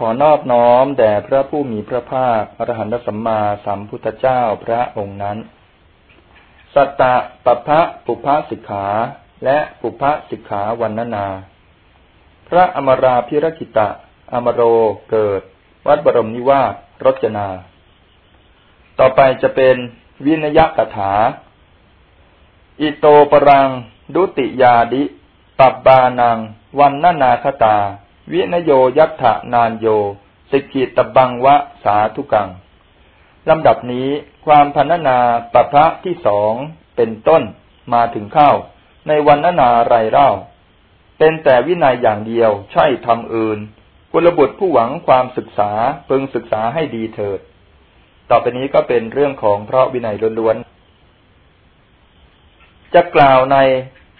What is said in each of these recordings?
ขอนอบน้อมแด่พระผู้มีพระภาคอรหันตสัมมาสัมพุทธเจ้าพระองค์นั้น สัตตะปะพะปุพพสิกขาและปุพพสิกขาวันนานา พระอมราพิรกิตะ อมโรเกิด วัดบรมนิวาสรจนา ต่อไปจะเป็นวินยกถา อิโตปรัง ดุติยาดิ ปับบานัง วันนานาคตา วินโยยัตถนานโย สิกิตบังวะสาธุกัง ลำดับนี้ความพันนาปพระที่สองเป็นต้นมาถึงเข้า ในวันนานาไรเล่า เป็นแต่วินัยอย่างเดียวใช่ทำอื่นกุลบุตรผู้หวังความศึกษาพึงศึกษาให้ดีเถิด ต่อไปนี้ก็เป็นเรื่องของพระวินัยล้วนๆ จะกล่าวใน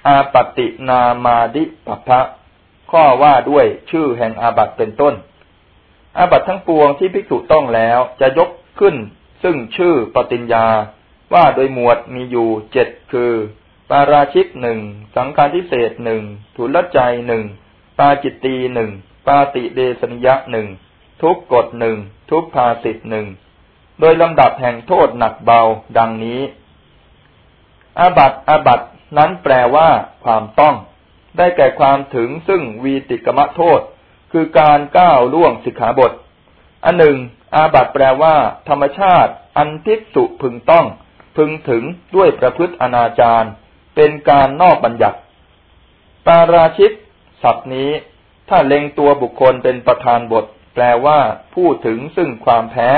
อาปตินามาดิปพะ ข้อว่าด้วยชื่อแห่งอาบัตเป็นต้น อาบัตทั้งปวงที่ภิกษุต้องแล้วจะยกขึ้น ซึ่งชื่อปฏิญญา ว่าโดยหมวดมีอยู่เจ็ดคือ ปาราชิกหนึ่งสังฆาทิเศษหนึ่งทุลใจหนึ่งปาจิตตีหนึ่งปาติเดสนิยะหนึ่งทุกกฎหนึ่งทุกภาสิทหนึ่งโดยลำดับแห่งโทษหนักเบาดังนี้อาบัตอาบัตนั้นแปลว่าความต้อง ได้แก่ความถึงซึ่งวีติกมะโทษ คือการก้าวล่วงสิกขาบท อันหนึ่ง อาบัตแปลว่า ธรรมชาติ อันทิสุพึงต้อง พึงถึงด้วยประพฤติอนาจารเป็นการนอกบัญญัติปาราชิกศัพท์นี้ ถ้าเล็งตัวบุคคลเป็นประธานบท แปลว่าผู้ถึงซึ่งความแพ้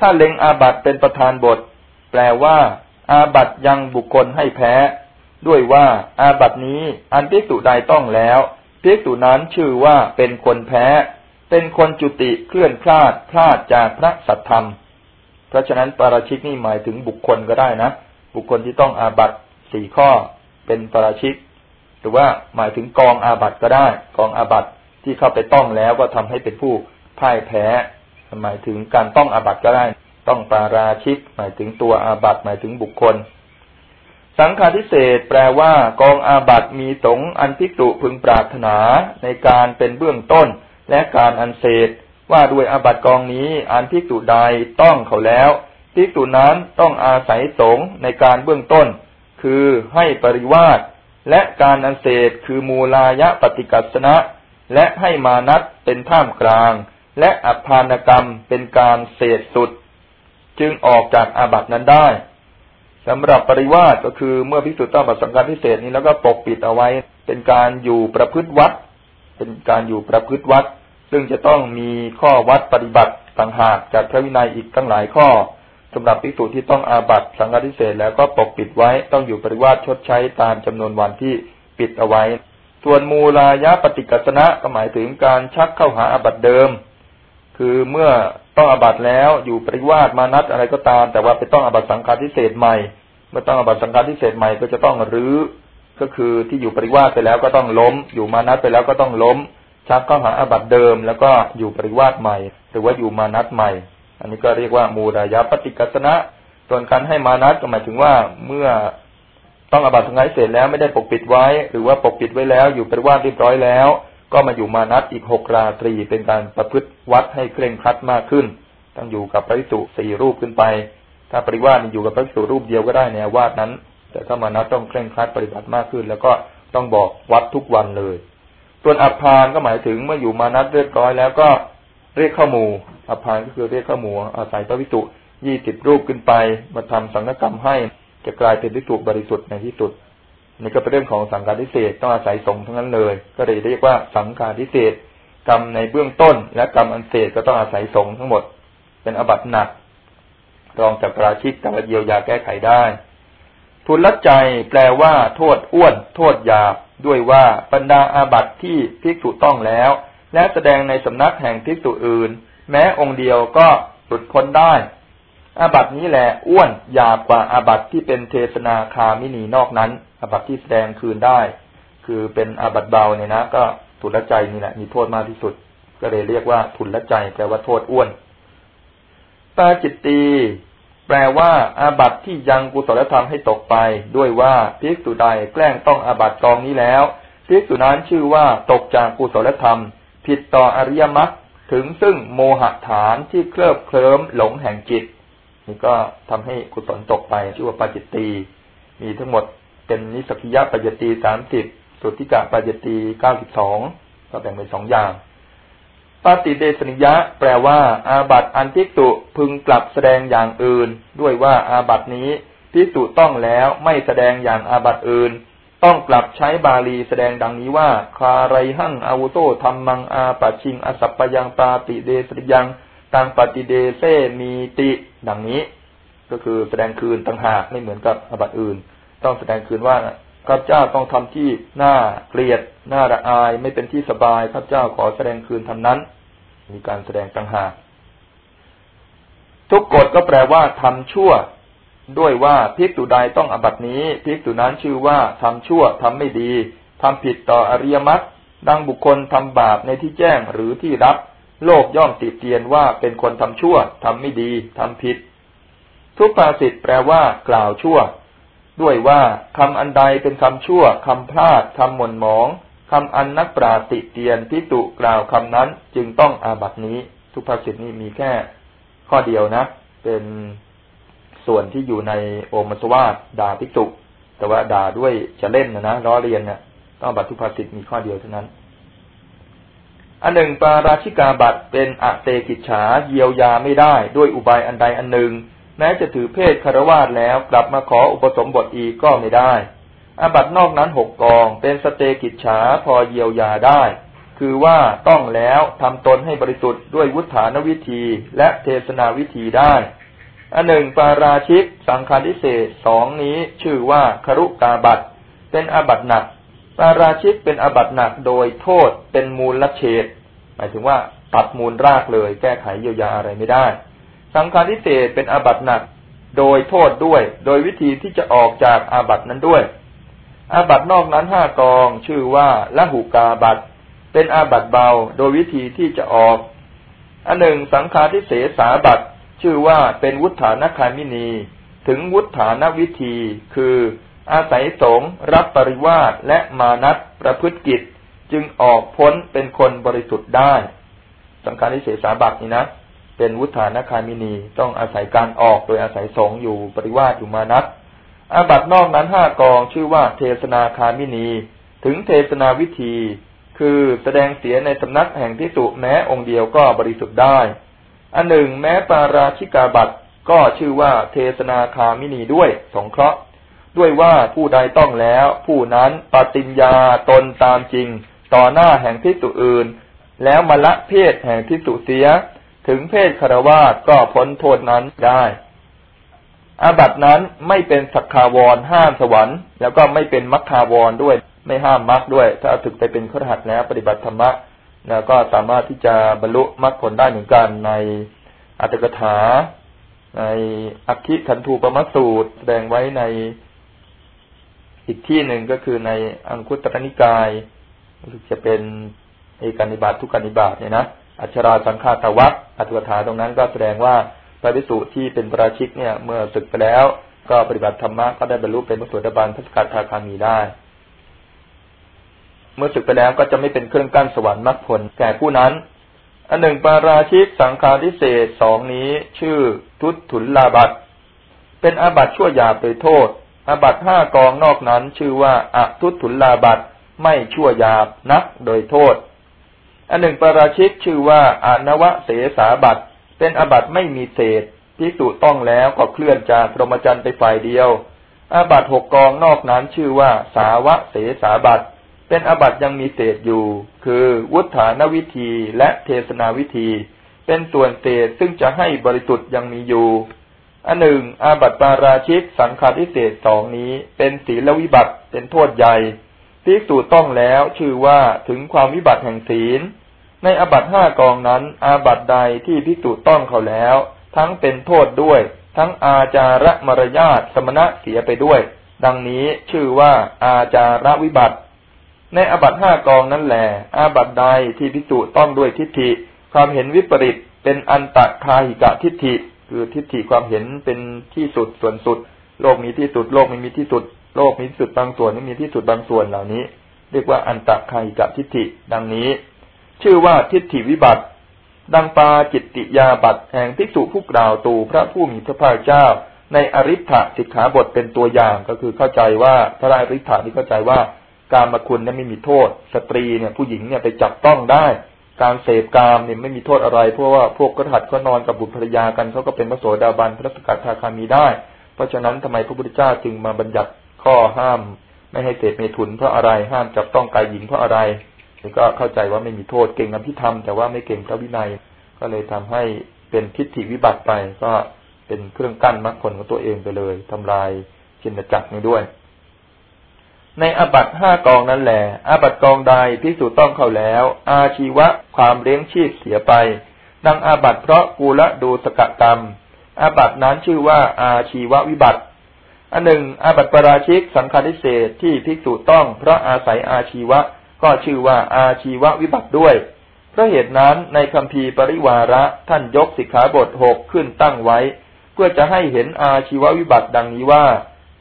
ถ้าเล็งอาบัตเป็นประธานบท แปลว่า อาบัตยังบุคคลให้แพ้ ด้วยว่าอาบัตินี้อันพิสุใดต้องแล้วพิสุนั้นชื่อว่าเป็นคนแพ้ เป็นคนจุติเคลื่อนคลาดพลาดจากพระสัทธรรม เพราะฉะนั้นปาราชิกนี่หมายถึงบุคคลก็ได้นะ บุคคลที่ต้องอาบัตสี่ข้อเป็นปาราชิก หรือว่าหมายถึงกองอาบัตก็ได้ กองอาบัตที่เข้าไปต้องแล้วก็ทำให้เป็นผู้พ่ายแพ้หมายถึงการต้องอาบัตก็ได้ ต้องปาราชิก หมายถึงตัวอาบัตหมายถึงบุคคล สังฆาทิเศษแปลว่ากองอาบัตมีสงอันพิจุพึงปรารถนาในการเป็นเบื้องต้น และการอันเศษว่าด้วยอาบัตกองนี้อันพิจุใดต้องเขาแล้วพิจุนั้นต้องอาศัยสงในการเบื้องต้น คือให้ปริวาสและการอันเศษคือมูลายะปฏิกัสนะ และให้มานัตเป็นท่ามกลาง และอภานกรรมเป็นการเศษสุด จึงออกจากอาบัตนั้นได้ สำหรับปริวาสก็คือเมื่อพิสูจน์ต้องบัตรสำคัญพิเศษนี้แล้วก็ปกปิดเอาไว้ เป็นการอยู่ประพฤติวัด เป็นการอยู่ประพฤติวัด ซึ่งจะต้องมีข้อวัดปฏิบัติต่างหากจากพระวินัยอีกตั้งหลายข้อสำหรับพิสูจน์ที่ต้องอาบัตสังฆทิเศษแล้วก็ปกปิดไว้ต้องอยู่ปริวาสชดใช้ตามจำนวนวันที่ปิดเอาไว้ ส่วนมูลายะปฏิกัสนะก็หมายถึงการชักเข้าหาอาบัตเดิม คือเมื่อ ต้องอาบัตแล้วอยู่ปริวาสมานัดอะไรก็ตาม แต่ว่าไปต้องอาบัตสังฆาทิเศษใหม่ เมื่อต้องอาบัตสังฆาทิเศษใหม่ก็จะต้องรื้อก็คือที่อยู่ปริวาสไปแล้วก็ต้องล้ม อยู่มานัดไปแล้วก็ต้องล้ม ชักเข้าหาอาบัตเดิม แล้วก็อยู่ปริวาสใหม่ หรือว่าอยู่มานัดใหม่ อันนี้ก็เรียกว่ามูรายาปฏิกัสนะส่วนการให้มานัดก็หมายถึงว่าเมื่อต้องอาบัตสังฆาทิเศษแล้วไม่ได้ปกปิดไว้ หรือว่าปกปิดไว้แล้ว อยู่ปริวาสเรียบร้อยแล้ว ก็มาอยู่มานัดอีกหกราตรีเป็นการประพฤติวัดให้เคร่งครัดมากขึ้นต้องอยู่กับพระภิกษุสี่รูปขึ้นไป ถ้าปริวาสอยู่กับพระภิกษุรูปเดียวก็ได้ในวาดนั้น แต่ถ้ามานัดต้องเคร่งครัดปฏิบัติมากขึ้น แล้วก็ต้องบอกวัดทุกวันเลย ส่วนอัพานก็หมายถึงเมื่ออยู่มานัดเรียบร้อยแล้วก็เรียกเข้าหมู่อัพานก็คือเรียกเข้าหมู่อาศัยพระภิกษุยี่สิบรูปขึ้นไปมาทำสังฆกรรมให้จะกลายเป็นภิกษุบริสุทธิ์ในที่สุด นี่ก็เป็นเรื่องของสังการทิเศษต้องอาศัยสงฆ์ทั้งนั้นเลย ก็เลยเรียกว่าสังการทิเศษกรรมในเบื้องต้น และกรรมอันเศษก็ต้องอาศัยสงฆ์ทั้งหมด เป็นอบัตหนัก รองจากราชิกแต่ละเยียวยาแก้ไขได้ ทุนละใจแปลว่า โทษอ้วน โทษหยาบด้วยว่าบรรดาอาบัตที่ภิกษุต้องแล้ว และแสดงในสำนักแห่งภิกษุอื่น แม้องค์เดียวก็หลุดพ้นได้ อาบัตินี้แหละอ้วนหยาบกว่าอาบัติที่เป็นเทศนาคามินีนอกนั้นอาบัติที่แสดงคืนได้ คือเป็นอาบัติเบาเนี่ยนะ ก็ทุนละใจนี่แหละมีโทษมากที่สุด ก็เลยเรียกว่าทุนละใจแปลว่าโทษอ้วนปาจิตตีแปลว่า อาบัติที่ยังกุศลธรรมให้ตกไป ด้วยว่าภิกษุใดแกล้งต้องอาบัติกองนี้แล้วภิกษุนั้นชื่อว่าตกจากกุศลธรรม ผิดต่ออริยมรรคถึงซึ่งโมหะฐานที่เคลิบเคลิ้มหลงแห่งจิต นี่ก็ทำให้กุศลตกไปชื่อว่าปาจิตตีมีทั้งหมดเป็นนิสกิยะปัจจตีสามสิบสุทธิกะปัจจตีเก้าสิบสองก็แบ่งเป็นสองอย่างปาติเดสนิยะ แปลว่า อาบัตอันพิกตุพึงกลับแสดงอย่างอื่น ด้วยว่าอาบัตนี้พิกตุต้องแล้วไม่แสดงอย่างอาบัตอื่น ต้องกลับใช้บาลีแสดงดังนี้ว่า คาไรหั่งอาวุโตธรรมังอาปัชิงอสัปปยังปาติเดสนิยัง ตังปฏิเดเซมีติดังนี้ ก็คือแสดงคืนต่างหากไม่เหมือนกับอบัตอื่น ต้องแสดงคืนว่าข้าพเจ้าต้องทำที่หน่าเกลียดหน่าระอาย ไม่เป็นที่สบายข้าพเจ้าขอแสดงคืนทำนั้น มีการแสดงต่างหากทุกกฎก็แปลว่าทำชั่ว ด้วยว่าพิกตุใดต้องอบัตินี้พิกตุนั้นชื่อว่าทำชั่วทำไม่ดีทำผิดต่ออริยมรรคดังบุคคลทำบาปในที่แจ้งหรือที่รับ โลกย่อมติเตียนว่าเป็นคนทำชั่วทำไม่ดีทำผิด ทุกภาษิตแปลว่า กล่าวชั่ว ด้วยว่าคำอันใดเป็นคำชั่วคำพลาดคำหม่นหมองคำอันนักปราติเตียนพิตุกล่าวคำนั้น จึงต้องอาบัตินี้ ทุกภาษิตนี้มีแค่ ข้อเดียวนะ เป็นส่วนที่อยู่ในโอมัสวาดด่าพิจุแต่ว่าด่าด้วยจะเล่นนะนะล้อเรียนเนี่ยต้องบัตรทุกภาษิตมีข้อเดียวเท่านั้น อันหนึ่งปาราชิกาบัตเป็นอเตกิจฉาเยียวยาไม่ได้ด้วยอุบายอันใดอันหนึ่ง แม้จะถือเพศคารวาสแล้วกลับมาขออุปสมบทอีกก็ไม่ได้อาบัตนอกนั้นหกกองเป็นสเตกิจฉาพอเยียวยาได้ คือว่าต้องแล้วทำตนให้บริสุทธิ์ด้วยวุฒานวิธีและเทศนาวิธีได้อันหนึ่งปาราชิกสังฆาริเศษสองนี้ชื่อว่าครุกาบัตเป็นอาบัตหนัก ปาราชิกเป็นอาบัตหนักโดยโทษเป็นมูลละเฉดหมายถึงว่าตัดมูลรากเลยแก้ไขเยียวยาอะไรไม่ได้ สังฆาทิเศษเป็นอาบัตหนักโดยโทษด้วย โดยวิธีที่จะออกจากอาบัตนั้นด้วย อาบัตนอกนั้นห้ากองชื่อว่าละหุกาบัตเป็นอาบัตเบาโดยวิธีที่จะออกอันหนึ่งสังฆาทิเศษสาบัตชื่อว่าเป็นวุฒานคามินี ถึงวุฒานวิธีคือ อาศัยสงรับปริวาสและมานัตประพฤติกิจจึงออกพ้นเป็นคนบริสุทธิ์ได้ สังฆาทิเศษสาบัตนี่นะ เป็นวุฒานคามินี ต้องอาศัยการออกโดยอาศัยสงอยู่ปริวาสอยู่มานัตอาบัตนอกนั้นห้ากองชื่อว่าเทศนาคามินี ถึงเทศนาวิธี คือแสดงเสียในสำนักแห่งที่สุแม้องค์เดียวก็บริสุทธิ์ได้ อันหนึ่งแม้ปาราชิกาบัตก็ชื่อว่าเทศนาคามินีด้วยสงเคราะห์ ด้วยว่าผู้ใดต้องแล้ว ผู้นั้นปฏิญญาตนตามจริง ต่อหน้าแห่งที่สุอื่น แล้วมาละเพศแห่งที่สุเสีย ถึงเพศคารวาสก็พ้นโทษนั้นได้อาบัตินั้นไม่เป็นสักคาวรห้ามสวรรค์ แล้วก็ไม่เป็นมัคคาวรด้วย ไม่ห้ามมรรคด้วย ถ้าถึกไปเป็นขรหัสแล้ว ปฏิบัติธรรมะแล้วก็สามารถที่จะบรรลุมรรคผลได้เหมือนกันในอัตถกถา ในอคคิขันธูปมสูตร แสดงไว้ใน อีกที่หนึ่งก็คือในอังคุตรนิกายจะเป็นเอกานิบาตทุกานิบาตเนี่ยนะอัชราสังฆาตวัคอัตถกถาตรงนั้นก็แสดงว่าพระภิกษุที่เป็นประชิกเนี่ย เมื่อศึกไปแล้ว ก็ปฏิบัติธรรมะก็ได้บรรลุเป็นพระสุดาบันพระสกัดทาคามีได้ เมื่อศึกไปแล้วก็จะไม่เป็นเครื่องกั้นสวรรค์มรรคผลแก่ผู้นั้น อันหนึ่งปาราชิกสังฆาทิเศษสองนี้ ชื่อทุตถุลลาบัตเป็นอาบัตชั่วยาบโดยโทษ อาบัตห้ากองนอกนั้นชื่อว่าอะทุตถุลลาบัตไม่ชั่วยาบนักโดยโทษ อันหนึ่งปราชิกชื่อว่าอานวะเสสาบัตเป็นอบัตไม่มีเศษพิสูจต้องแล้วก็เคลื่อนจากพรหมจรรย์ไปฝ่ายเดียว อาบัตหกกองนอกนั้นชื่อว่าสาวะเสสาบัตเป็นอบัตยังมีเศษอยู่ คือวุฒานวิธีและเทศนาวิธี เป็นส่วนเศษซึ่งจะให้บริสุทธิ์ยังมีอยู่ อันหนึ่ง อาบัตปาราชิกสังฆาทิเศษสองนี้ เป็นศีลวิบัติเป็นโทษใหญ่ภิกษุต้องแล้วชื่อว่าถึงความวิบัติแห่งศีล ในอาบัติห้ากองนั้น อาบัตใดที่ภิกษุต้องเขาแล้ว ทั้งเป็นโทษด้วย ทั้งอาจาระมารยาทสมณะเสียไปด้วย ดังนี้ชื่อว่าอาจาระวิบัติ ในอาบัตห้ากองนั้นแหลอาบัตใดที่ภิกษุต้องด้วยทิฏฐิ ความเห็นวิปริตเป็นอันตะคาหิกะทิฏฐิ คือทิฏฐิความเห็นเป็นที่สุดส่วนสุด โลกมีที่สุด โลกไม่มีที่สุด โลกมีที่สุดบางส่วนไม่มีที่สุดบางส่วนเหล่านี้ เรียกว่าอันตะไคกับทิฏฐิดังนี้ ชื่อว่าทิฏฐิวิบัติ ดังปาจิตติยาบัตแห่งภิกษุผู้กล่าวตูพระผู้มีพระภาคเจ้า ในอริ t สิกขาบทเป็นตัวอย่างก็คือเข้าใจว่าพระอริ t นี่เข้าใจว่าการมาคุณนั้นไม่มีโทษ สตรีเนี่ยผู้หญิงเนี่ยไปจับต้องได้ การเสพกามเนี่ยไม่มีโทษอะไร เพราะว่าพวกกระหัดก็นอนกับบุตรภรรยากันเขาก็เป็นพระโสดาบันพระสกัดทาคามีได้ เพราะฉะนั้นทำไมพระพุทธเจ้าจึงมาบัญญัติข้อห้าม ไม่ให้เสพเมถุนเพราะอะไรห้ามจับต้องกายหญิงเพราะอะไรก็เข้าใจว่าไม่มีโทษเก่งอภิธรรมแต่ว่าไม่เก่งพระวินัย ก็เลยทำให้เป็นทิฏฐิวิบัติไปก็เป็นเครื่องกั้นมรรคผลของตัวเองไปเลยทำลายชินจักรนี้ด้วย ในอบัตห้ากองนั้นแหละอาบัตกองใดพิสูจต้องเข้าแล้ว อาชีวะความเลี้ยงชีพเสียไปดังอาบัตเพราะกูละดูสกกรรม อาบัตนั้นชื่อว่าอาชีววิบัติอันหนึ่งอาบัตปราชิกสังฆาทิเศษที่พิสูจต้องเพราะอาศัยอาชีวะ ก็ชื่อว่าอาชีววิบัติด้วยเพราะเหตุนั้นในคำพีปริวาระท่านยกสิกขาบทหกขึ้นตั้งไว้ เพื่อจะให้เห็นอาชีววิบัติดังนี้ว่า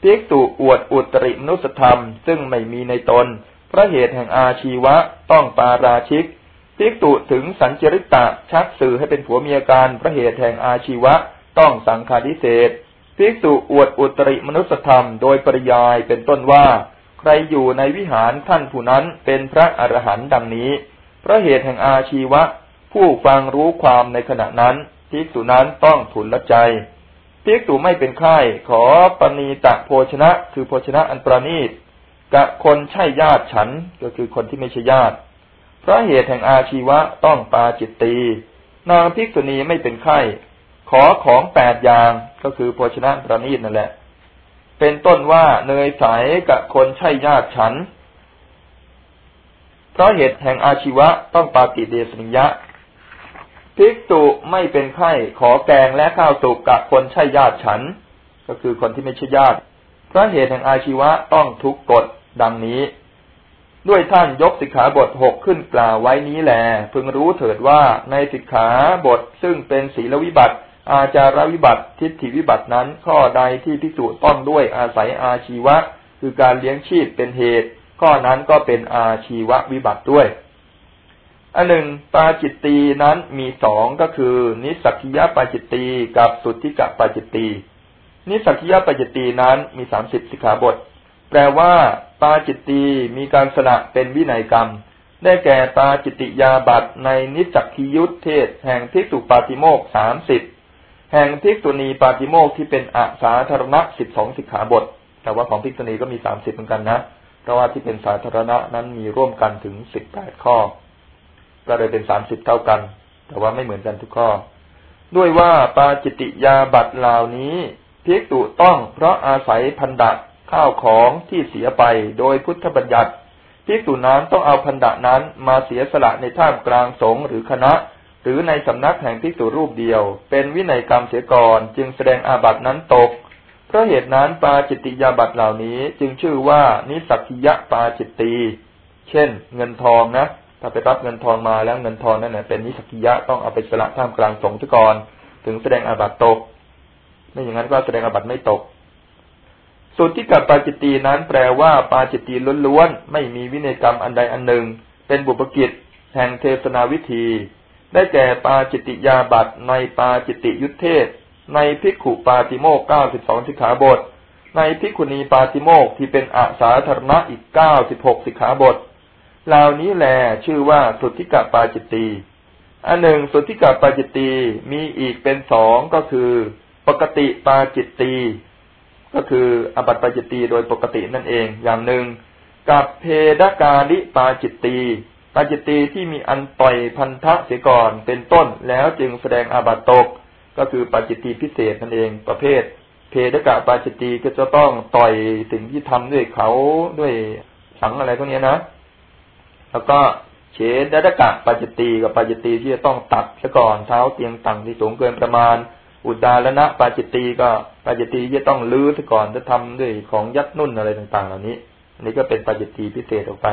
ภิกษุอวดอุตริมนุสธรรม ซึ่งไม่มีในตน พระเหตุแห่งอาชีวะต้องปาราชิกภิกษุถึงสัญจริตะชักสื่อให้เป็นผัวเมียกันพระเหตุแห่งอาชีวะต้องสังฆาทิเศษภิกษุอวดอุตริมนุสธรรมโดยปริยายเป็นต้นว่า ใครอยู่ในวิหารท่านผู้นั้นเป็นพระอรหันต์ดังนี้ พระเหตุแห่งอาชีวะ ผู้ฟังรู้ความในขณะนั้นภิกษุนั้นต้องทุนละใจ ภิกษุไม่เป็นไข้ขอปณีตะโภชนะ คือโภชนะอันประณีตกะคนใช่ญาติฉันก็คือคนที่ไม่ใช่ญาติเพราะเหตุแห่งอาชีวะต้องปาจิตตีนางภิกษุณีไม่เป็นไข้ ขอของแปดอย่างก็คือโภชนะประณีตนั่นแหละ เป็นต้นว่าเนยใสกับคนใช่ญาติฉัน เพราะเหตุแห่งอาชีวะต้องปาติเดสนิยะ ภิกษุไม่เป็นไข้ขอแกงและข้าวสุกกับคนใช่ญาติฉัน ก็คือคนที่ไม่ใช่ญาติเพราะเหตุแห่งอาชีวะต้องทุกกฎดังนี้ ด้วยท่านยกสิกขาบทหกขึ้นกล่าวไว้นี้แหลพึงรู้เถิดว่าในสิกขาบทซึ่งเป็นศีลวิบัติ อาจารวิบัติ ทิฏฐิวิบัตินั้น ข้อใดที่พิสูจน์ต้องด้วยอาศัยอาชีวะ คือการเลี้ยงชีพเป็นเหตุ ข้อนั้นก็เป็นอาชีววิบัติด้วย อันหนึ่งปาจิตตีนั้นมีสองก็คือ นิสักิยปาจิตตีกับสุทธิกะปาจิตตีนิสักิยปาจิตตีนั้นมีสามสิบสิกขาบท แปลว่า ปาจิตตีมีการสละเป็นวินัยกรรม ได้แก่ปาจิตติยาบัตในนิสักคิยุทธเทศ แห่งทิสุปาติโมกสามสิบแห่งภิกษุณีปาติโมกที่เป็นอาสาธารณะสิบสองสิกขาบท แต่ว่าของภิกษุณีก็มีสามสิบเหมือนกันนะ เพราะว่าที่เป็นสาธารณะนั้นมีร่วมกันถึงสิบแปดข้อ ก็เลยเป็นสามสิบเท่ากัน แต่ว่าไม่เหมือนกันทุกข้อ ด้วยว่าปาจิติยาบัตเหล่านี้ภิกษุต้องเพราะอาศัยพันดะข้าวของที่เสียไปโดยพุทธบัญญัติภิกษุนั้นต้องเอาพันดะนั้นมาเสียสละในท่ามกลางสงฆ์หรือคณะ หรือในสำนักแห่งภิกษุรูปเดียว เป็นวินัยกรรมเสียก่อนจึงแสดงอาบัตินั้นตกเพราะเหตุนั้นปาจิติยาบัตเหล่านี้จึงชื่อว่านิสักิยะปาจิตตีเช่น เงินทองนะ ถ้าไปรับเงินทองมาแล้วเงินทองนั่นเป็นนิสกิยะต้องเอาไปสละท่ามกลางสงฆ์ก่อนถึงแสดงอาบัตตก ไม่อย่างนั้นก็แสดงอาบัตไม่ตกสุดที่กับปาจิตตีนั้นแปลว่าปาจิตตีล้วนๆไม่มีวินัยกรรมอันใดอันหนึ่ง เป็นบุปกิจแห่งเทศนาวิธี ได้แก่ปาจิตติยาบัตในปาจิตติยุทธเทศ ในพิกขุปาติโมกเก้าสิบสองสิกขาบท ในพิกขุณีปาติโมกที่เป็นอาสาธารณะอีกเก้าสิบหกสิกขาบท เหล่านี้แหลชื่อว่าสุทธิกะปาจิตตีอันหนึ่งสุทธิกะปาจิตตีมีอีกเป็นสองก็คือ ปกติปาจิตตีก็คืออบัตปาจิตตีโดยปกตินั่นเองอย่างหนึ่ง กับเพดกาลิปาจิตตีปาจิตตีที่มีอันปล่อยพันธะเสียก่อนเป็นต้นแล้วจึงแสดงอาบัตตก ก็คือปาจิตตีพิเศษนั่นเองประเภท เพดกะปาจิตตีก็จะต้องต่อยสิ่งที่ทำด้วยเขาด้วยสังอะไรพวกนี้นะ แล้วก็เฉดดกะปาจิตตีกับปาจิตตีที่จะต้องตัดซะก่อนเท้าเตียงต่งที่สูงเกินประมาณ อุดาละนะปาจิตตีก็ปาจิตตีที่จะต้องลื้อซะก่อนจะทำด้วยของยัดนุ่นอะไรต่างๆ เหล่านี้อันนี้ก็เป็นปาจิตตีพิเศษออกไป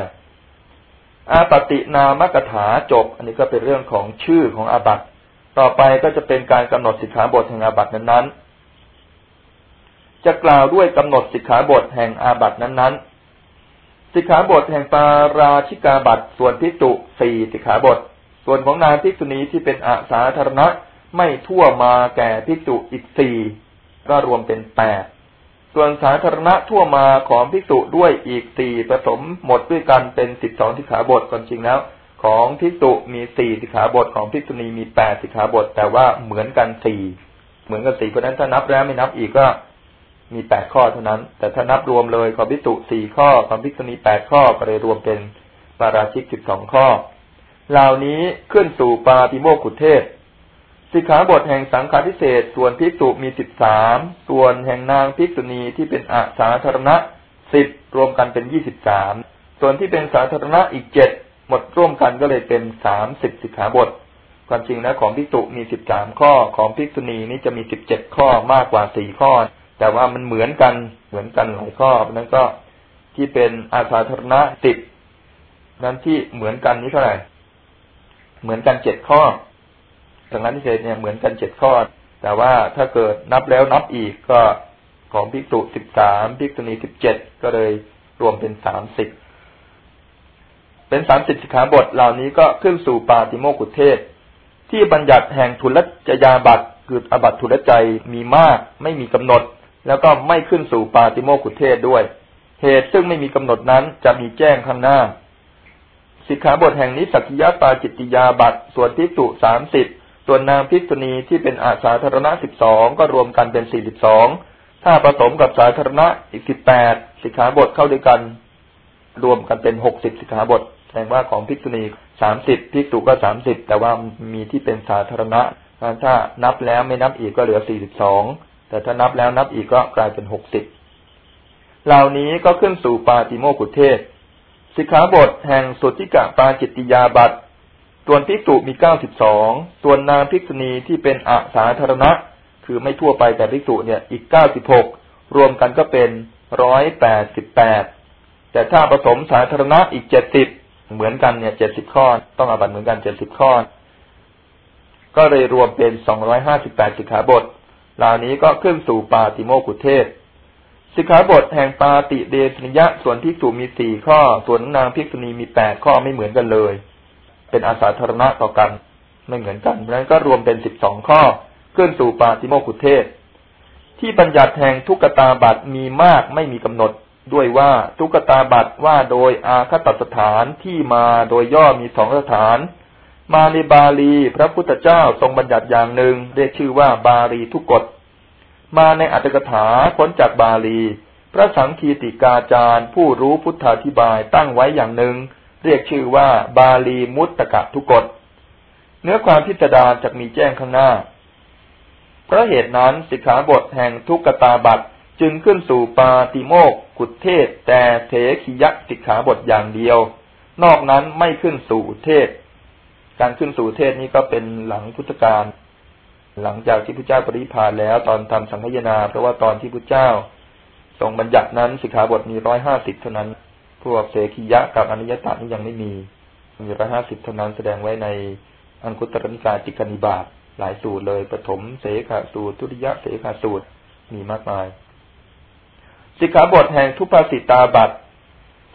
อาปตินามกถาจบ อันนี้ก็เป็นเรื่องของชื่อของอาบัตต่อไปก็จะเป็นการกำหนดสิกขาบทแห่งอาบัตนั้นๆจะกล่าวด้วยกำหนดสิกขาบทแห่งอาบัตนั้นๆ สิกขาบทแห่งปาราชิกาบัตส่วนพิจุสี่สิกขาบท ส่วนของนางภิกษุณีที่เป็นอาสาธารณะไม่ทั่วมาแก่ภิกษุอีกสี่ก็รวมเป็นแปดส่วนสาธารณะทั่วมาของภิกษุด้วยอีกสี่ผสมหมดด้วยกันเป็นสิบสองสิกขาบทก่อนจริงแล้ว ของภิกษุมีสี่สิกขาบทของภิกษุณีมีแปดสิกขาบท แต่ว่าเหมือนกันสี่เหมือนกันสี่เพราะนั้นถ้านับแล้วไม่นับอีกก็ มีแปดข้อเท่านั้น แต่ถ้านับรวมเลยของภิกษุสี่ข้อของภิกษุณีแปดข้อก็เลยรวมเป็นปาราชิกสิบสองข้อ เหล่านี้ขึ้นสู่ปาติโมกุเทศ สิกขาบทแห่งสังฆาทิเศษส่วนภิกษุมีสิบสามส่วนแห่งนางภิกษุณีที่เป็นอาสาธารณะสิบรวมกันเป็นยี่สิบสามส่วนที่เป็นสาธารณะอีกเจ็ดหมดร่วมกันก็เลยเป็นสามสิบสิกขาบท ความจริงนะของภิกษุมีสิบสามข้อของภิกษุณีนี่จะมีสิบเจ็ดข้อมากกว่าสี่ข้อ แต่ว่ามันเหมือนกันเหมือนกันหลายข้อนั้นก็ที่เป็นอาสาธารณะสิบนั้นที่เหมือนกันนี้เท่าไหร่เหมือนกันเจ็ดข้อสังฆาทิเศษเนี่ยเหมือนกันเจ็ดข้อ แต่ว่าถ้าเกิดนับแล้วนับอีกก็ของภิกษุสิบสามภิกษุณีสิบเจ็ดก็เลยรวมเป็นสามสิบเป็นสามสิบสิกขาบทเหล่านี้ก็ขึ้นสู่ปาติโมกุเทศ ที่บัญญัติแห่งทุลจยาบัตคืออบัตทุลใจมีมากไม่มีกำหนด แล้วก็ไม่ขึ้นสู่ปาติโมกุเทศด้วย เหตุซึ่งไม่มีกำหนดนั้นจะมีแจ้งข้างหน้า สิกขาบทแห่งนี้สักยะปาจิตติยาบัตส่วนทิสุสามสิบส่วนนางพิษณีที่เป็นอาสาธารณะสิบสองก็รวมกันเป็นสี่สิบสองถ้าผสมกับสาธารณะอีกสิบแปดสิกขาบทเข้าด้วยกัน รวมกันเป็นหกสิบสิกขาบทแสดงว่าของพิษณีสามสิบพิสุก็สามสิบแต่ว่ามีที่เป็นสาธารณะถ้านับแล้วไม่นับอีกก็เหลือสี่สิบสอง แต่ถ้านับแล้วนับอีกก็กลายเป็นหกสิบเหล่านี้ก็ขึ้นสู่ปาติโมกุเทศ สิกขาบทแห่งสุทธิกะปาจิตติยาบัตส่วนภิกษุมีเก้าสิบสองส่วนนางภิกษุณีที่เป็นอาสาธารณะ คือไม่ทั่วไปแต่ภิกษุเนี่ยอีกเก้าสิบหกรวมกันก็เป็นร้อยแปดสิบแปดแต่ถ้าผสมสาธารณะอีกเจ็ดสิบเหมือนกันเนี่ยเจ็ดสิบข้อ ต้องอาบัตเหมือนกันเจ็ดสิบข้อ ก็เลยรวมเป็นสองร้อยห้าสิบแปดสิกขาบท เหล่านี้ก็ขึ้นสู่ปาติโมกุเทศ สิกขาบทแห่งปาติเดชนิยะส่วนภิกษุมีสี่ข้อ ส่วนนางภิกษุณีมีแปดข้อไม่เหมือนกันเลย เป็นอาสาธารณะต่อกัน ไม่เหมือนกันดังนั้นก็รวมเป็นสิบสองข้อขึ้นสู่ปาติโมกุเทศ ที่บัญญัติแห่งทุกตาบัตมีมากไม่มีกำหนดด้วยว่าทุกตาบัตว่าโดยอาคตสถานที่มาโดยย่อมีสองสถาน มาในบาลี พระพุทธเจ้าทรงบัญญัติอย่างหนึ่ง เรียกชื่อว่าบาลีทุกกฎ มาในอัตถกถาพ้นจากบาลี พระสังคีติกาจารย์ ผู้รู้พุทธาธิบายตั้งไว้อย่างหนึ่ง เรียกชื่อว่าบาลีมุตตะทุกกฎ เนื้อความพิสดารจะมีแจ้งข้างหน้า เพราะเหตุนั้นสิกขาบทแห่งทุกตาบัตจึงขึ้นสู่ปาติโมกขุเทศ แต่เถขียะสิกขาบทอย่างเดียว นอกนั้นไม่ขึ้นสู่เทศ การขึ้นสู่เทศนี้ก็เป็นหลังพุทธกาลหลังจากที่พระเจ้าปริพานแล้วตอนทำสังฆยนาเพราะว่าตอนที่พระเจ้าทรงบัญญัตินั้นสิกขาบทมีร้อยห้าสิบเท่านั้น พวกเสขียะกับอนิยตานี่ยังไม่มีมีร้อยห้าสิบเท่านั้นแสดงไว้ในอังคุตรนิกายจิกนิบาตหลายสูตรเลยปฐมเสขาสูตรทุติยะเสขาสูตรมีมากมาย สิกขาบทแห่งทุพาสิตาบัต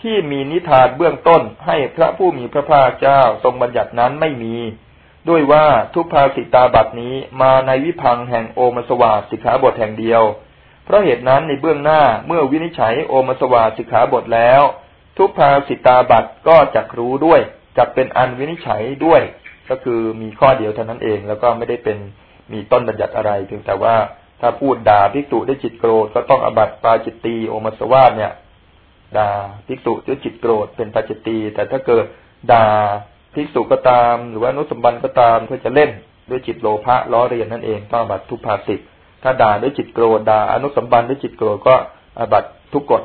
ที่มีนิทานเบื้องต้นให้พระผู้มีพระภาคเจ้าทรงบัญญัตินั้นไม่มี ด้วยว่าทุพภาสิตาบัตนี้มาในวิพังแห่งโอมสวาสิกขาบทแห่งเดียว เพราะเหตุนั้นในเบื้องหน้าเมื่อวินิจฉัยโอมสวาสิกขาบทแล้ว ทุพภาสิตาบัตก็จักรู้ด้วยจักเป็นอันวินิจฉัยด้วย ก็คือมีข้อเดียวเท่านั้นเองแล้วก็ไม่ได้เป็นมีต้นบัญญัติอะไรเพียงแต่ว่าถ้าพูดด่าภิกษุด้วยจิตโกรธก็ต้องอบัตปาจิตตีโอมสวาสเนี่ย ด่าภิกษุด้วยจิตโกรธเป็นปาจิตตีแต่ถ้าเกิดด่าภิกษุก็ตาม หรือว่านุสมบันก็ตามเพื่อจะเล่นด้วยจิตโลภะล้อเรียนนั่นเองต้องบัตทุพภาสิตถ้าด่าด้วยจิตโกรธด่าอนุสมบันด้วยจิตโกรธก็อบัตทุกกฎ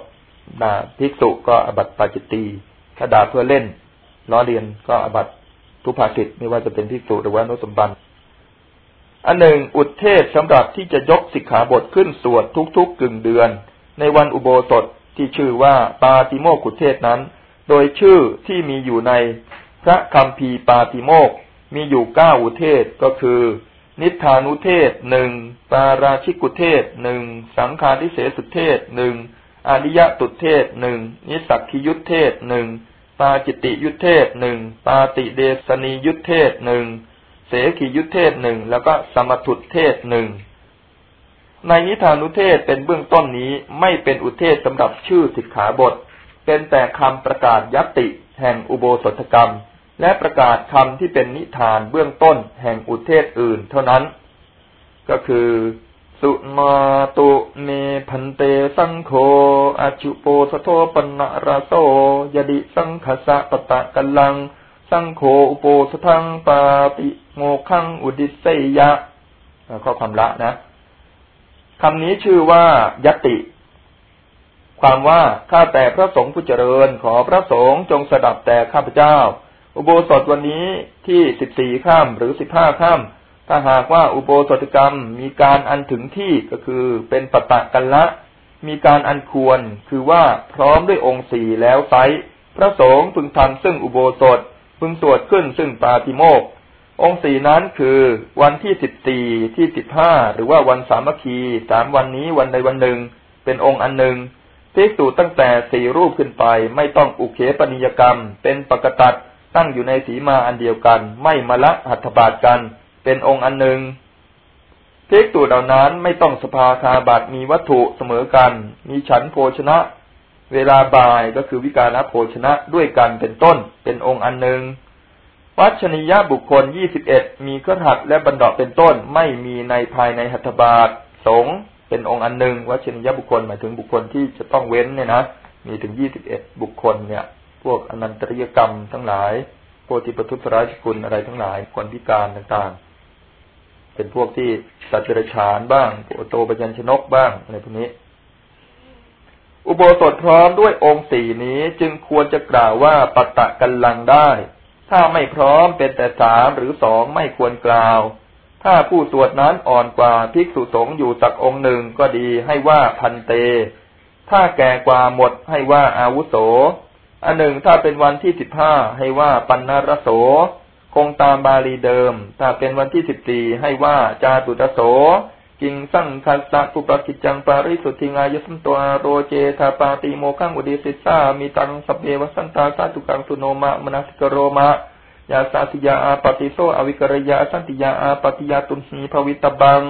ด่าภิกษุก็อบัตปาจิตตีถ้าด่าเพื่อเล่นล้อเลียนก็อบัตทุพาสิตไม่ว่าจะเป็นภิกษุหรือว่านุสมบันอันหนึ่งอุทเทศสำหรับที่จะยกสิกขาบทขึ้นสวดทุกๆกึ่งเดือน ในวันอุโบสถ ที่ชื่อว่าปาติโมกุเทศนั้น โดยชื่อที่มีอยู่ในพระคำพีปาติโมกมีอยู่เก้าอุเทศก็คือ นิทานุเทศหนึ่งปาราชิกุเทศหนึ่งสังคาริเสสุเทศหนึ่งอริยตุเทศหนึ่งนิสักคิยุทเทศหนึ่งปาจิตติยุทธเทศหนึ่งปาติเดสนียุทธเทศหนึ่งเสขียุทธเทศหนึ่งแล้วก็สมถุเทศหนึ่ง ในนิทานุเทศเป็นเบื้องต้นนี้ไม่เป็นอุเทศสำหรับชื่อสิกขาบท เป็นแต่คำประกาศยติแห่งอุโบสถกรรม และประกาศคำที่เป็นนิทานเบื้องต้นแห่งอุเทศอื่นเท่านั้น ก็คือ สุมาตุเมพันเตสังโฆอาจุโปสโทปนะราโซยดิสังขสะปตะกัลลัง สังโฆอุโปสทังปาติโมขังอุดิเสยะข้อความละนะ คำนี้ชื่อว่ายติ ความว่าข้าแต่พระสงฆ์ผู้เจริญ ขอพระสงฆ์จงสดับแต่ข้าพเจ้า อุโบสถวันนี้ที่สิบสี่ข้ามหรือสิบห้าข้ามถ้าหากว่าอุโบสถกรรมมีการอันถึงที่ก็คือเป็นปตะกันละ มีการอันควรคือว่าพร้อมด้วยองค์สี่แล้วไซพระสงฆ์พึงทำซึ่งอุโบสถพึงสวดขึ้นซึ่งปาติโมก องค์สี่นั้นคือวันที่สิบสี่ที่สิบห้าหรือว่าวันสามัคคีสามวันนี้วันใดวันหนึ่ง เป็นองค์อันหนึ่งภิกษุตั้งแต่สี่รูปขึ้นไป ไม่ต้องอุเคปนิยกรรม เป็นปกตัดตั้งอยู่ในสีมาอันเดียวกัน ไม่มาละหัตถบาทกัน เป็นองค์อันหนึ่งภิกษุเหล่านั้นไม่ต้องสภาคาบัตมีวัตถุเสมอกัน มีฉันโภชนะ เวลาบ่ายก็คือวิการะโภชนะด้วยกันเป็นต้น เป็นองค์อันหนึ่ง วัชนียบุคคลยี่สิบเอ็ดมีเครือขัดและบรรดาเป็นต้น ไม่มีในภายในหัตถบาทสงเป็นองค์อันหนึ่งวัชนียบุคคลหมายถึงบุคคลที่จะต้องเว้นเนี่ยนะมีถึงยี่สิบเอ็ดบุคคลเนี่ย พวกอนันตริยกรรมทั้งหลายโพธิปทุสราชกุลอะไรทั้งหลายคนพิการต่างๆ เป็นพวกที่สัจจรฉานบ้างโอโตปัญญชนกบ้างอะไรพวกนี้อุโบสถพร้อมด้วยองค์สี่นี้จึงควรจะกล่าวว่าปัตตะกันลังได้ ถ้าไม่พร้อมเป็นแต่สามหรือสองไม่ควรกล่าว ถ้าผู้สวดนั้นอ่อนกว่าภิกษุสงฆ์อยู่สักองค์หนึ่งก็ดีให้ว่าพันเต ถ้าแก่กว่าหมดให้ว่าอาวุโส อันหนึ่งถ้าเป็นวันที่สิบห้าให้ว่าปันนรโส คงตามบาลีเดิม ถ้าเป็นวันที่สิบสี่ให้ว่าจาตุตโส กิงสั่งคัสสะปุปกิจจังปาริสุทธิงายสัมตัวโรเจทาปาติโมขังอุดิสิสามีตังสัพเพวสันตาสาตุกังสุโนมะมนัสกโรมะยาสาติยาอาปติโซอวิกรยาสันติยาอาปติยาตุนหีภวิตบัง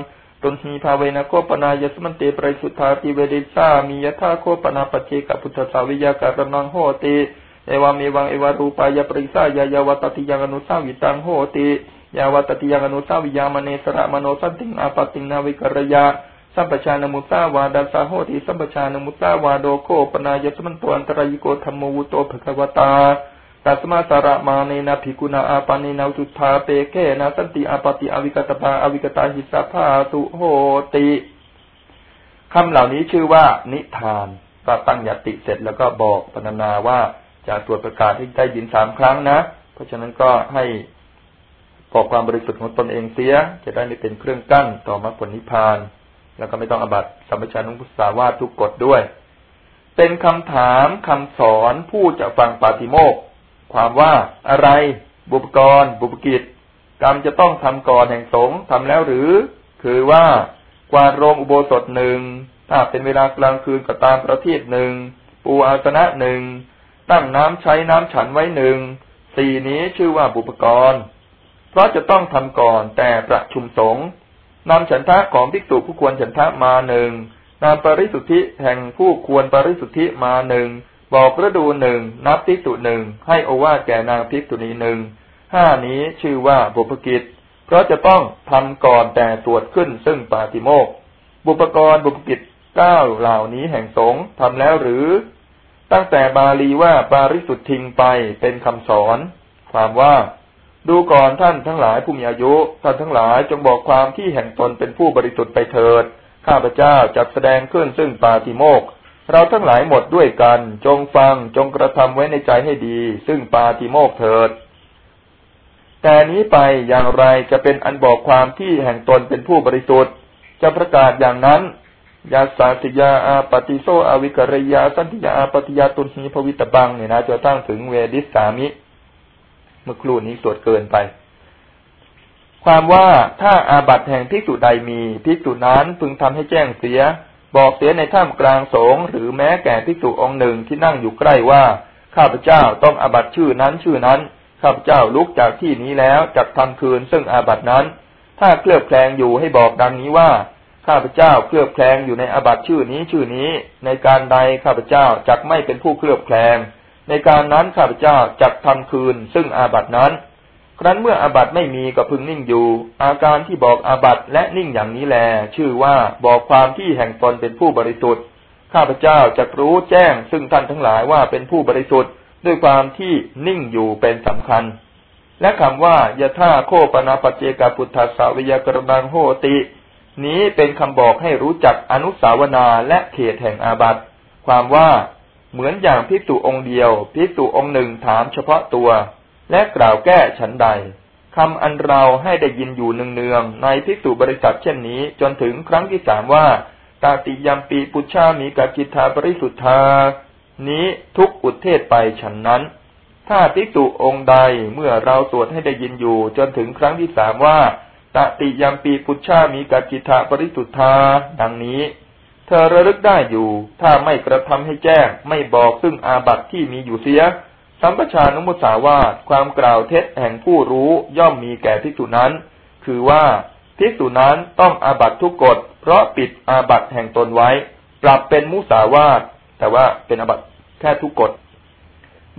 ตุนหีภาเวนะโคปนายสมันเตปริสุทธาติเวเดสามียธาโคปนาปเจกพุทธสาวิยาการนังโหติเอวามีวังเอวารูปายาปริสายายาวัตติยังอนุสาวิตังโหติ ยาวัตติยังอนุสาวิยามเนสระมโนสันติงอาปติงนาวิกรยาสัมปชานมุตตาวาดัสาโหติสัมปชานมุตตาวาโดโคปนายสมันตวันตรายโกธรรมวุโตภควตาตัสมาสาระมาเนนะภิกุณาอาปานินาจุธาเปเกนะสันติอาปติอวิกตปาอวิกตาหิสาภาตุโหติคำเหล่านี้ชื่อว่า นิทานก็ตั้งยติเสร็จแล้วก็บอกปรรนาว่าจะตรวจประกาศให้ได้ยินสามครั้งนะ เพราะฉะนั้นก็ให้ บอกความบริสุทธิ์ของตนเองเสีย จะได้ไม่เป็นเครื่องกั้นต่อมรรคผลนิพพาน แล้วก็ไม่ต้องอบัตสัมปชัญญุพุทธาวาทุกกฎด้วย เป็นคำถามคำสอนผู้จะฟังปาติโมกความว่าอะไร บุปกรบุปกิจ กรรมจะต้องทำก่อนแห่งสงทำแล้วหรือ คือว่ากวาดโรงอุโบสถหนึ่งถ้าเป็นเวลากลางคืนก็ตามประทีปหนึ่งปูอาสนะหนึ่งตั้งน้ำใช้น้ำฉันไว้หนึ่งสี่นี้ชื่อว่าบุปกรณ์ เพราะจะต้องทำก่อนแต่ประชุมสงฆ์นำฉันทะของภิกษุผู้ควรฉันทะมาหนึ่งนำปริสุทธิแห่งผู้ควรปริสุทธิมาหนึ่งบอกฤดูหนึ่งนับภิกษุหนึ่งให้อวาแก่นางภิกษุณีหนึ่งห้านี้ชื่อว่าบุพกิจ เพราะจะต้องทำก่อนแต่ตรวจขึ้นซึ่งปาติโมกบุปกรณ์บุพกิจเก้าเหล่านี้แห่งสงทำแล้วหรือ ตั้งแต่บาลีว่าปาริสุทธิงไปเป็นคำสอน ความว่า ดูก่อนท่านทั้งหลายผู้มีอายุ ท่านทั้งหลายจงบอกความที่แห่งตนเป็นผู้บริสุทธิ์ไปเถิด ข้าพเจ้าจัดแสดงขึ้นซึ่งปาติโมกเราทั้งหลายหมดด้วยกัน จงฟังจงกระทำไว้ในใจให้ดี ซึ่งปาติโมกเถิด แต่นี้ไปอย่างไรจะเป็นอันบอกความที่แห่งตนเป็นผู้บริสุทธิ์ จะประกาศอย่างนั้นยาสาติยาอาปฏิโซอวิกรยาสันติยาอาปฏิยาตุนหีภวิตบังเนี่ยนะจะตั้งถึงเวดิสสามิ เมื่อครู่นี้สวดเกินไป ความว่าถ้าอาบัตแห่งภิกษุใดมีภิกษุนั้นพึงทำให้แจ้งเสีย บอกเสียในถ้ำกลางสงหรือแม้แก่ภิกษุองค์หนึ่งที่นั่งอยู่ใกล้ว่าข้าพเจ้าต้องอาบัตชื่อนั้นชื่อนั้นข้าพเจ้าลุกจากที่นี้แล้วจักทำคืนซึ่งอาบัตนั้น ถ้าเคลือบแคลงอยู่ให้บอกดังนี้ว่าข้าพเจ้าเคลือบแคลงอยู่ในอาบัตชื่อนี้ชื่อนี้ ในการใดข้าพเจ้าจักไม่เป็นผู้เคลือบแคลง ในการนั้นข้าพเจ้าจักทำคืน ซึ่งอาบัตินั้น ครั้นเมื่ออาบัตไม่มีก็พึงนิ่งอยู่ อาการที่บอกอาบัตและนิ่งอย่างนี้แล ชื่อว่าบอกความที่แห่งตนเป็นผู้บริสุทธิ์ ข้าพเจ้าจะรู้แจ้ง ซึ่งท่านทั้งหลายว่าเป็นผู้บริสุทธิ์ ด้วยความที่นิ่งอยู่เป็นสำคัญ และคำว่ายะท่าโคปนาปเจกาพุทธสาวิยกรบังโหติ นี้เป็นคำบอกให้รู้จักอนุสาวนาและเขตแห่งอาบัตความว่า เหมือนอย่างพิกตุองค์เดียวพิกตุองค์หนึ่งถามเฉพาะตัว และกล่าวแก้ฉันใดคำอันเราให้ได้ยินอยู่เนืองๆในพิกตุบริษัทเช่นนี้จนถึงครั้งที่สามว่าตาติยมปีปุชามีกากิทาบริสุทธา นี้ทุกอุเทศไปฉันนั้น ถ้าภิกษุองค์ใดเมื่อเราสวดให้ได้ยินอยู่ จนถึงครั้งที่สามว่าตติยมปีปุชามีกากิทาบริสุทธา ดังนี้ ธอระลึกได้อยู่ ถ้าไม่กระทำให้แจ้ง ไม่บอกซึ่งอาบัติที่มีอยู่เสีย สัมปชานุมุสาวาตความกล่าวเท็จแห่งผู้รู้ย่อมมีแก่ภิกษุนั้น คือว่าภิกษุนั้นต้องอาบัตทุกกฎ เพราะปิดอาบัตแห่งตนไว้ ปรับเป็นมุสาวาตแต่ว่าเป็นอาบัตแค่ทุกกฎ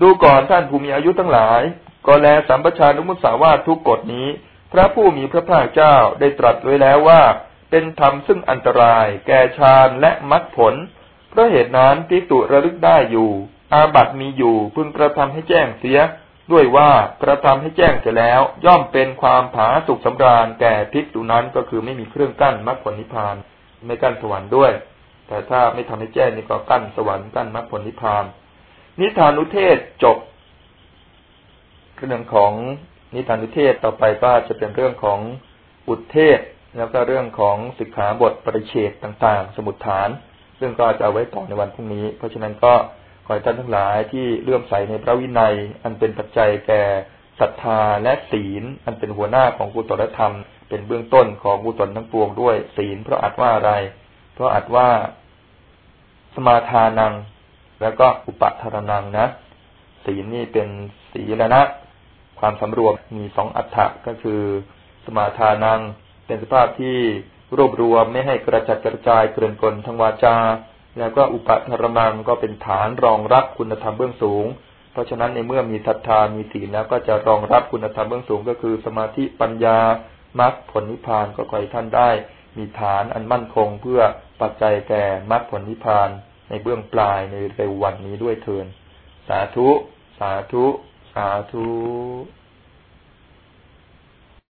ดูก่อนท่านผู้มีอายุทั้งหลาย ก็แลสัมปชานุมุสาวาตทุกกฎนี้ พระผู้มีพระภาคเจ้าได้ตรัสไว้แล้วว่า เป็นธรรมซึ่งอันตราย แก่ฌานและมรรคผล เพราะเหตุนั้นภิกษุระลึกได้อยู่ อาบัตมีอยู่พึงกระทำให้แจ้งเสีย ด้วยว่ากระทำให้แจ้งเสร็จแล้ว ย่อมเป็นความผาสุกสำราญแก่ภิกษุนั้นก็คือไม่มีเครื่องกั้นมรรคผลนิพพาน ไม่กั้นสวรรค์ด้วย แต่ถ้าไม่ทำให้แจ้งนี่ก็กั้นสวรรค์กั้นมรรคผลนิพพาน นิทานุเทศจบเรื่องของนิทานุเทศต่อไปก็จะเป็นเรื่องของอุทเทศ แล้วก็เรื่องของสิกขาบทปริเฉดต่างๆ สมุดฐาน ซึ่งก็จะเอาไว้ต่อในวันพรุ่งนี้ เพราะฉะนั้นก็ขอให้ท่านทั้งหลายที่เลื่อมใสในพระวินัย อันเป็นปัจจัยแก่ศรัทธาและศีล อันเป็นหัวหน้าของกุศลธรรม เป็นเบื้องต้นของกุศลทั้งปวงด้วย ศีลเพราะอัดว่าอะไร เพราะอัดว่าสมาทานัง แล้วก็อุปทารนังนะศีลนี่เป็นศีลนะ ความสำรวมมีสองอัฏฐะก็คือ สมาทานัง เป็นสภาพที่รวบรวมไม่ให้กระจัดกระจายเกลื่อนกลทางวาจา แล้วก็อุปธรรมังก็เป็นฐานรองรับคุณธรรมเบื้องสูง เพราะฉะนั้นในเมื่อมีศรัทธามีศีลแล้วก็จะรองรับคุณธรรมเบื้องสูง ก็คือสมาธิปัญญามรรคผลนิพพานก็ขอให้ท่านได้ มีฐานอันมั่นคงเพื่อปัจจัยแก่มรรคผลนิพพานในเบื้องปลายในเร็ววันนี้ด้วยเถินสาธุ สาธุ สาธุ